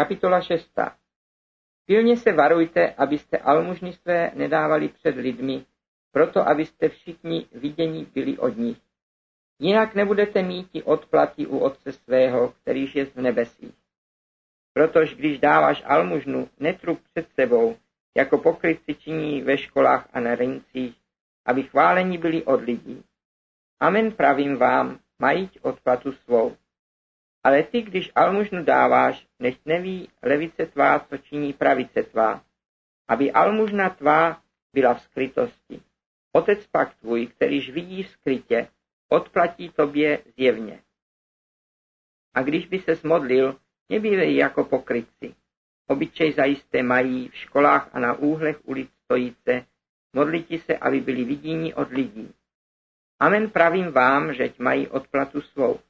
Kapitola 6. Pilně se varujte, abyste almužny své nedávali před lidmi, proto abyste všichni vidění byli od nich. Jinak nebudete mít odplaty u Otce svého, kterýž je v nebesích. Protož když dáváš almužnu, netrup před sebou, jako pokrytci činí ve školách a na rincích, aby chválení byli od lidí. Amen pravím vám, mají odplatu svou. Ale ty, když almužnu dáváš, nech neví levice tvá, co činí pravice tvá, aby almužna tvá byla v skrytosti. Otec pak tvůj, kterýž vidí v skrytě, odplatí tobě zjevně. A když by se smodlil, nebývej jako pokrytci. Obyčej zajisté mají v školách a na úhlech ulic stojíce, modliti se, aby byli vidění od lidí. Amen pravím vám, žeť mají odplatu svou.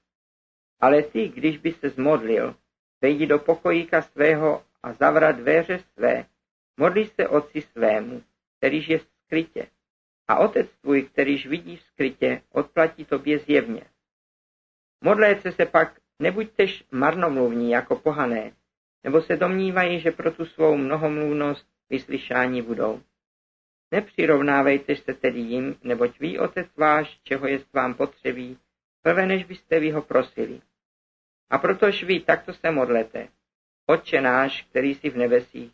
Ale ty, když by se zmodlil, vejdi do pokojíka svého a zavrat dveře své, modli se otci svému, kterýž je v skrytě. A otec tvůj, kterýž vidí v skrytě, odplatí tobě zjevně. Modléce se pak nebuďtež marnomluvní jako pohané, nebo se domnívají, že pro tu svou mnohomluvnost vyslyšání budou. Nepřirovnávejte se tedy jim, neboť ví otec váš, čeho jest vám potřebí, prvé než byste vy ho prosili. A protož vy takto se modlete. Otče náš, který jsi v nebesích,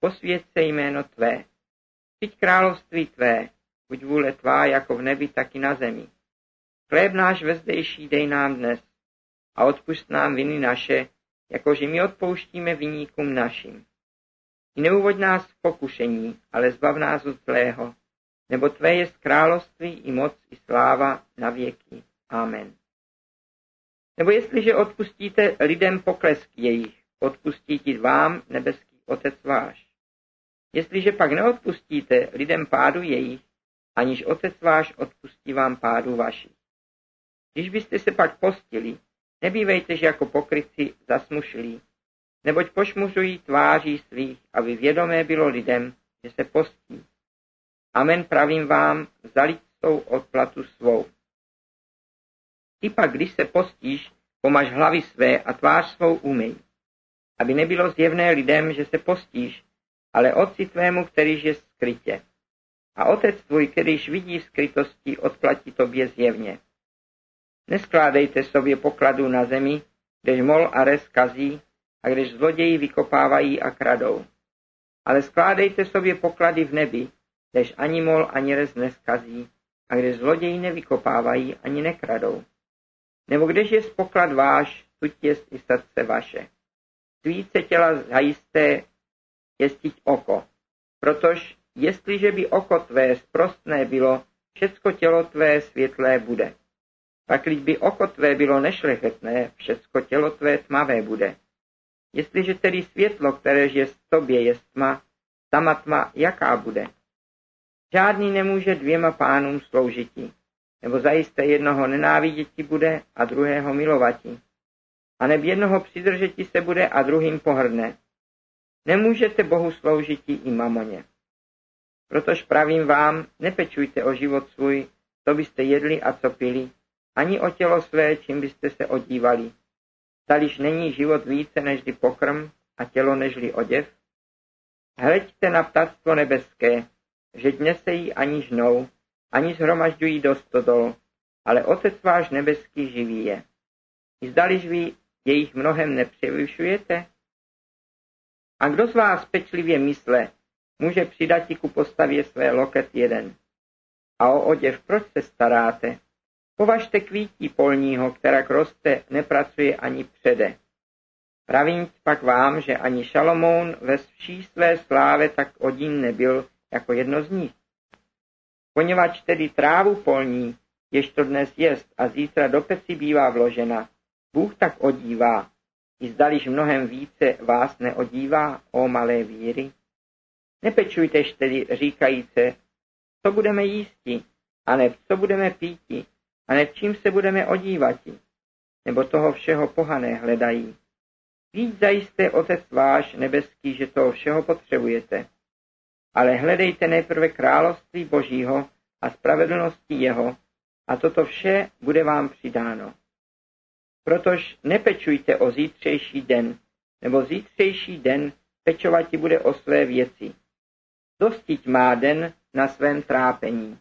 posvěd se jméno Tvé. Přijď království Tvé, buď vůle Tvá jako v nebi, tak i na zemi. Chléb náš vezdejší dej nám dnes a odpust nám viny naše, jakože my odpouštíme viníkům našim. I neuvoď nás v pokušení, ale zbav nás od zlého, nebo Tvé je království i moc i sláva na věky. Amen. Nebo jestliže odpustíte lidem poklesky jejich, odpustí ti vám nebeský Otec váš. Jestliže pak neodpustíte lidem pádu jejich, aniž Otec váš odpustí vám pádu vaši. Když byste se pak postili, nebývejtež jako pokryci zasmušlí, neboť pošmužují tváří svých, aby vědomé bylo lidem, že se postí. Amen pravím vám, vzali svou odplatu svou. Ty pak, když se postíš, pomaž hlavy své a tvář svou umej, aby nebylo zjevné lidem, že se postíš, ale otci tvému, kterýž je skrytě. A otec tvůj, kterýž vidí v skrytosti, odplatí tobě zjevně. Neskládejte sobě pokladu na zemi, kdež mol a res kazí, a když zloději vykopávají a kradou. Ale skládejte sobě poklady v nebi, kdež ani mol ani res neskazí, a kde zloději nevykopávají ani nekradou. Nebo kdež je poklad váš, tuď je i srdce vaše. Svíce těla zajisté jestiť oko, protož jestliže by oko tvé sprostné bylo, všecko tělo tvé světlé bude. Pak by oko tvé bylo nešlechetné, všecko tělo tvé tmavé bude. Jestliže tedy světlo, které je v tobě, je tma, sama tma jaká bude? Žádný nemůže dvěma pánům sloužiti, nebo zajisté jednoho nenáviděti bude a druhého milovati. A neb jednoho přidržeti se bude a druhým pohrdne. Nemůžete Bohu sloužiti i mamoně. Protož pravím vám, nepečujte o život svůj, co byste jedli a co pili, ani o tělo své, čím byste se odívali. Staliž není život více nežli pokrm a tělo nežli oděv? Hleďte na ptactvo nebeské, že dnes se jí ani žnou, ani zhromažďují do stodol, ale Otec váš nebeský živý je. Zdaliž vy jejich mnohem nepřevyšujete? A kdo z vás pečlivě mysle, může přidat ku postavě své loket jeden. A o oděv proč se staráte? Považte kvítí polního, která roste, nepracuje ani přede. Pravím pak vám, že ani Šalomoun ve vší své sláve tak odín nebyl jako jedno z nich. Poněvadž tedy trávu polní, jež to dnes jest a zítra do peci bývá vložena, Bůh tak odívá, i zdališ mnohem více vás neodívá, o malé víry. Nepečujtež tedy říkajíce, co budeme jísti, a ne co budeme píti, a ne čím se budeme odívati, nebo toho všeho pohané hledají. Víc zajisté Otec váš nebeský, že toho všeho potřebujete. Ale hledejte nejprve království Božího a spravedlnosti Jeho, a toto vše bude vám přidáno. Protož nepečujte o zítřejší den, nebo zítřejší den pečovati bude o své věci. Dostiť má den na svém trápení.